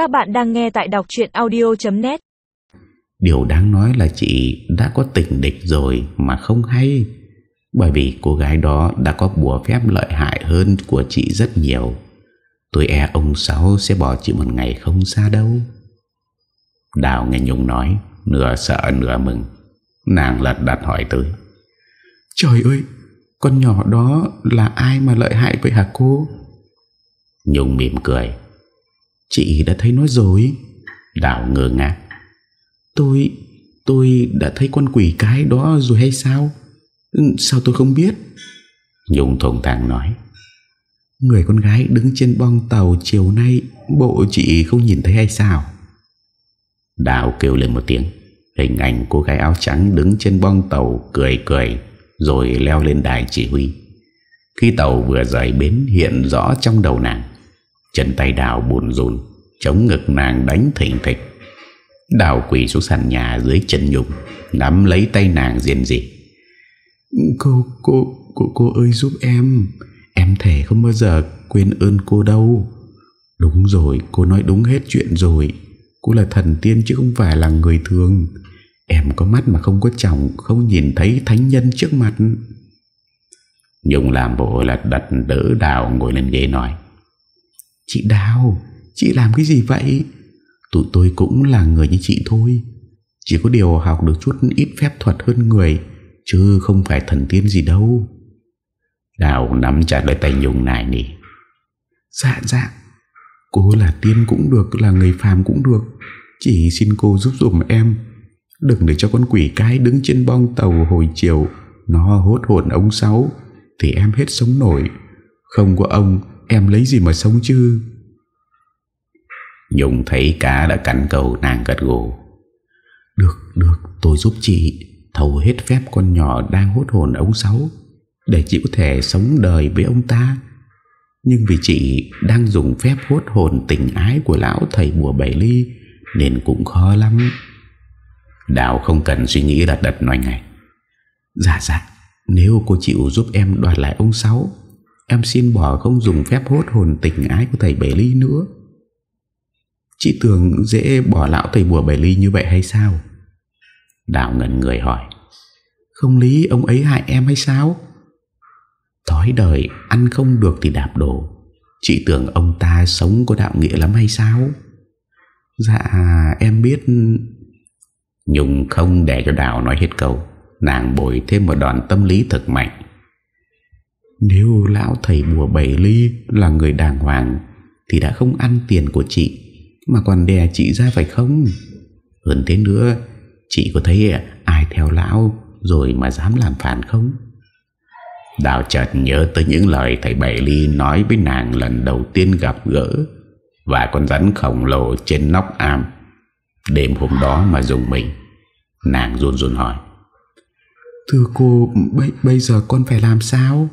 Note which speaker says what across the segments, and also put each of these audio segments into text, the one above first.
Speaker 1: Các bạn đang nghe tại đọc chuyện audio.net
Speaker 2: Điều đáng nói là chị đã có tình địch rồi mà không hay. Bởi vì cô gái đó đã có bùa phép lợi hại hơn của chị rất nhiều. Tôi e ông Sáu sẽ bỏ chị một ngày không xa đâu. Đào nghe Nhung nói Nửa sợ nửa mừng. Nàng lật đặt hỏi tới.
Speaker 3: Trời ơi Con nhỏ đó là ai mà lợi hại vậy hả cô?
Speaker 2: Nhung mỉm cười
Speaker 3: Chị đã thấy nó rồi.
Speaker 2: Đào ngơ ngác
Speaker 3: Tôi Tôi đã thấy con quỷ cái đó rồi hay sao? Ừ, Sao tôi không biết?
Speaker 2: Nhung thùng thẳng nói.
Speaker 3: Người con gái đứng trên bong tàu chiều nay Bộ chị không nhìn thấy hay sao?
Speaker 2: Đào kêu lên một tiếng. Hình ảnh cô gái áo trắng đứng trên bong tàu cười cười Rồi leo lên đài chỉ huy. Khi tàu vừa rời bến hiện rõ trong đầu nàng Chân tay đào buồn rùn Chống ngực nàng đánh thỉnh thịch. Đào quỳ xuống sàn nhà dưới chân nhung Nắm lấy tay nàng riêng gì
Speaker 3: Cô, cô, cô, cô ơi giúp em. Em thể không bao giờ quên ơn cô đâu. Đúng rồi, cô nói đúng hết chuyện rồi. Cô là thần tiên chứ không phải là người thường. Em có mắt mà không có chồng Không nhìn thấy thánh nhân trước mặt.
Speaker 2: Nhung làm bộ là đặt đỡ Đào ngồi lên ghế nói
Speaker 3: Chị Đào, Chị làm cái gì vậy? Tụi tôi cũng là người như chị thôi. Chỉ có điều học được chút ít phép thuật hơn người, Chứ không phải thần tiên gì đâu.
Speaker 2: Đào nắm chặt lấy tay Nhung này nỉ.
Speaker 3: Dạ dạ. Cô là tiên cũng được, Là người phàm cũng được. Chỉ xin cô giúp dùm em. Đừng để cho con quỷ cái đứng trên bong tàu hồi chiều, Nó hốt hồn ông Sáu, Thì em hết sống nổi. Không có ông Em lấy gì mà sống chứ?
Speaker 2: Nhung thấy cá đã cắn cầu nàng gật gù.
Speaker 3: Được được tôi giúp chị Thầu hết phép con nhỏ đang hốt hồn ông Sáu Để chị có thể sống đời với ông ta. Nhưng vì chị đang dùng phép hốt hồn tình ái của lão thầy bùa bảy ly Nên cũng khó lắm.
Speaker 2: Đào không cần suy nghĩ đặt đặt nói ngay.
Speaker 3: Dạ dạ Nếu cô chịu giúp em đoạt lại ông Sáu Em xin bỏ không dùng phép hốt hồn tình ái của thầy Bảy Ly nữa. Chị tưởng dễ bỏ lão thầy bùa Bảy Ly như vậy hay sao?
Speaker 2: Đào ngần người hỏi.
Speaker 3: Không lý ông ấy hại em hay sao? Thói đời, Ăn không được thì đạp đổ. Chị tưởng ông ta sống có đạo nghĩa lắm hay sao? Dạ em biết.
Speaker 2: Nhung không để cho Đào nói hết câu. Nàng bồi thêm một đòn tâm lý thật mạnh.
Speaker 3: Nếu lão thầy bùa bảy ly là người đàng hoàng Thì đã không ăn tiền của chị Mà còn đè chị ra phải không? Hơn thế nữa Chị có thấy ai theo lão Rồi mà dám làm phản không?
Speaker 2: Đào chợt nhớ tới những lời thầy Bảy Ly nói với nàng lần đầu tiên gặp gỡ Và con rắn khổng lồ trên nóc am. Đêm hôm đó mà dùng mình Nàng run run hỏi.
Speaker 3: Thưa cô bây, bây giờ con phải làm sao?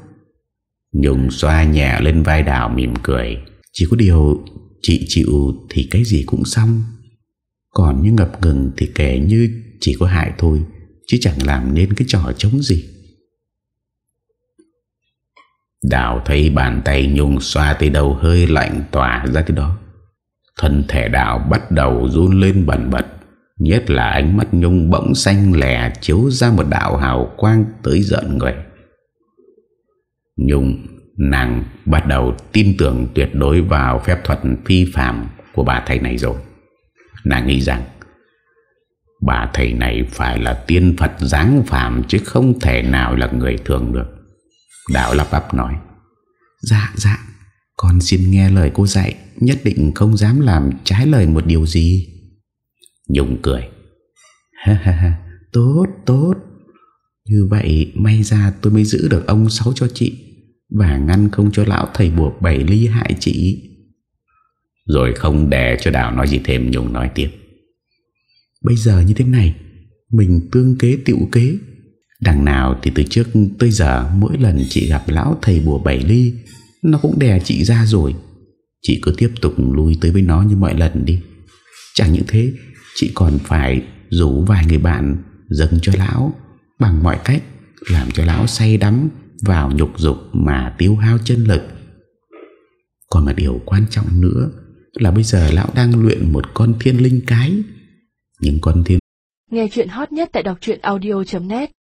Speaker 2: Nhung xoa nhẹ lên vai đào mỉm cười.
Speaker 3: Chỉ có điều Chị chịu thì cái gì cũng xong. Còn như ngập ngừng Thì kể như chỉ có hại thôi, Chứ chẳng làm nên cái trò chống gì.
Speaker 2: Đào thấy bàn tay Nhung xoa tới đầu hơi lạnh tỏa ra tới đó. Thân thể đào bắt đầu run lên bẩn bật, Nhất là ánh mắt Nhung bỗng xanh lẻ Chiếu ra một đạo hào quang tới giận người. Nhung, nàng bắt đầu tin tưởng tuyệt đối vào phép thuật phi phạm của bà thầy này rồi. Nàng nghĩ rằng, Bà thầy này phải là tiên Phật giáng phạm Chứ không thể nào là người thường được. Đạo lắp bắp nói
Speaker 3: Dạ dạ Con xin nghe lời cô dạy, Nhất định không dám làm trái lời một điều gì.
Speaker 2: Nhung cười,
Speaker 3: Ha ha ha, Tốt tốt. Như vậy may ra tôi mới giữ được ông Sáu cho chị Và ngăn không cho lão thầy buộc bảy ly hại chị.
Speaker 2: Rồi không để cho Đào nói gì thêm Nhung nói tiếp.
Speaker 3: Bây giờ như thế này Mình tương kế tiệu kế. Đằng nào thì từ trước tới giờ Mỗi lần chị gặp lão thầy bùa bảy ly Nó cũng đè chị ra rồi. Chị cứ tiếp tục lui tới với nó như mọi lần đi. Chẳng những thế Chị còn phải rủ vài người bạn Dâng cho lão Bằng mọi cách, Làm cho lão say đắm Vào nhục dục mà tiêu hao chân lực. Còn một điều quan trọng nữa Là bây giờ lão đang luyện một con thiên linh cái. Những con thiên
Speaker 4: Nghe chuyện hot nhất tại đọc audio.net